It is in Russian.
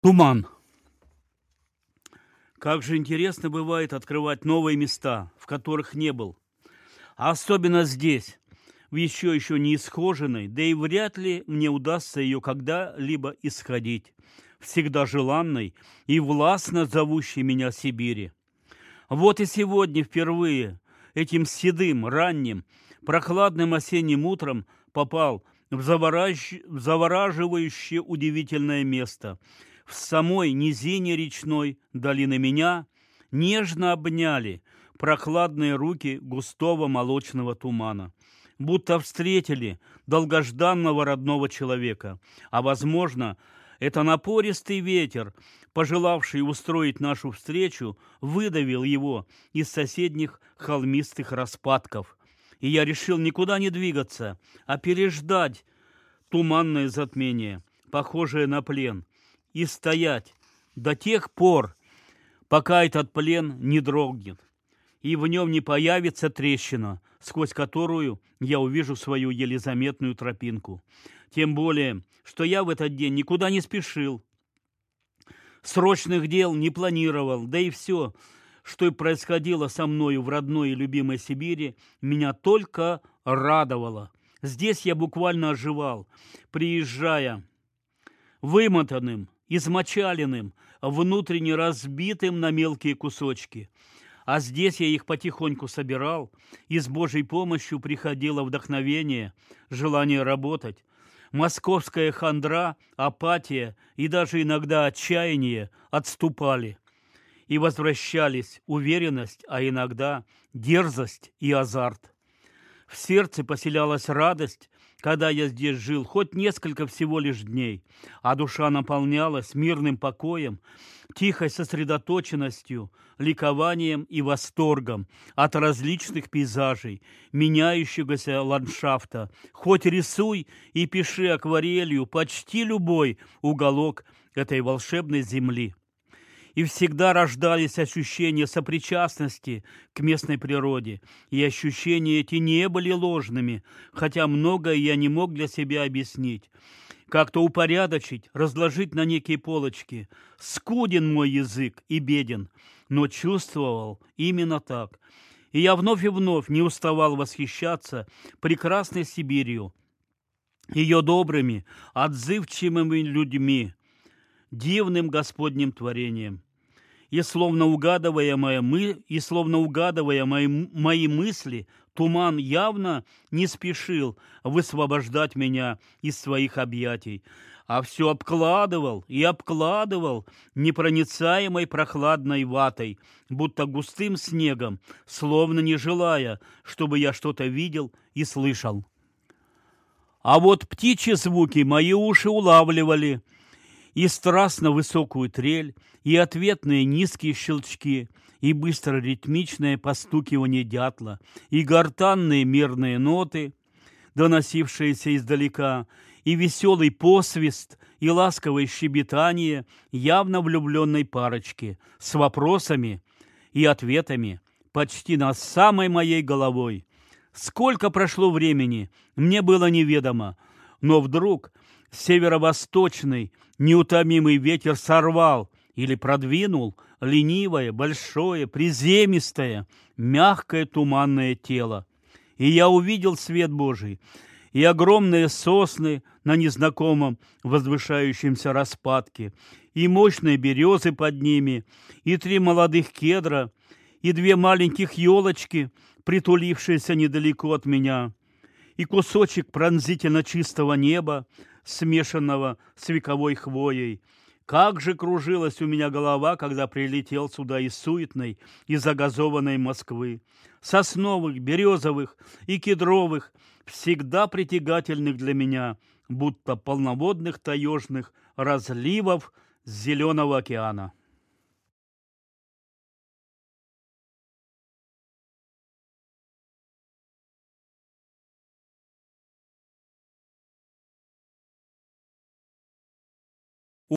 Туман. Как же интересно бывает открывать новые места, в которых не был. А особенно здесь, в еще еще не исхоженной, да и вряд ли мне удастся ее когда-либо исходить, всегда желанной и властно зовущей меня Сибири. Вот и сегодня впервые этим седым, ранним, прохладным осенним утром попал в, завораж... в завораживающее удивительное место – в самой низине речной долины меня нежно обняли прохладные руки густого молочного тумана, будто встретили долгожданного родного человека, а, возможно, это напористый ветер, пожелавший устроить нашу встречу, выдавил его из соседних холмистых распадков. И я решил никуда не двигаться, а переждать туманное затмение, похожее на плен, и стоять до тех пор, пока этот плен не дрогнет, и в нем не появится трещина, сквозь которую я увижу свою еле заметную тропинку. Тем более, что я в этот день никуда не спешил, срочных дел не планировал, да и все, что и происходило со мною в родной и любимой Сибири, меня только радовало. Здесь я буквально оживал, приезжая вымотанным, измочаленным, внутренне разбитым на мелкие кусочки. А здесь я их потихоньку собирал, и с Божьей помощью приходило вдохновение, желание работать. Московская хандра, апатия и даже иногда отчаяние отступали. И возвращались уверенность, а иногда дерзость и азарт. В сердце поселялась радость, когда я здесь жил, хоть несколько всего лишь дней, а душа наполнялась мирным покоем, тихой сосредоточенностью, ликованием и восторгом от различных пейзажей, меняющегося ландшафта. Хоть рисуй и пиши акварелью почти любой уголок этой волшебной земли и всегда рождались ощущения сопричастности к местной природе. И ощущения эти не были ложными, хотя многое я не мог для себя объяснить. Как-то упорядочить, разложить на некие полочки. Скуден мой язык и беден, но чувствовал именно так. И я вновь и вновь не уставал восхищаться прекрасной Сибирью, ее добрыми, отзывчивыми людьми, дивным Господним творением и словно угадывая мои, мы, и словно угадывая мои, мои мысли, туман явно не спешил высвобождать меня из своих объятий, а все обкладывал и обкладывал непроницаемой прохладной ватой, будто густым снегом, словно не желая, чтобы я что-то видел и слышал. А вот птичьи звуки мои уши улавливали – и страстно высокую трель, и ответные низкие щелчки, и быстро ритмичное постукивание дятла, и гортанные мирные ноты, доносившиеся издалека, и веселый посвист, и ласковое щебетание явно влюбленной парочки с вопросами и ответами почти над самой моей головой. Сколько прошло времени, мне было неведомо, но вдруг северо-восточный неутомимый ветер сорвал или продвинул ленивое, большое, приземистое, мягкое туманное тело. И я увидел свет Божий, и огромные сосны на незнакомом возвышающемся распадке, и мощные березы под ними, и три молодых кедра, и две маленьких елочки, притулившиеся недалеко от меня, и кусочек пронзительно чистого неба, смешанного с вековой хвоей. Как же кружилась у меня голова, когда прилетел сюда из суетной и загазованной Москвы. Сосновых, березовых и кедровых, всегда притягательных для меня, будто полноводных таежных разливов Зеленого океана.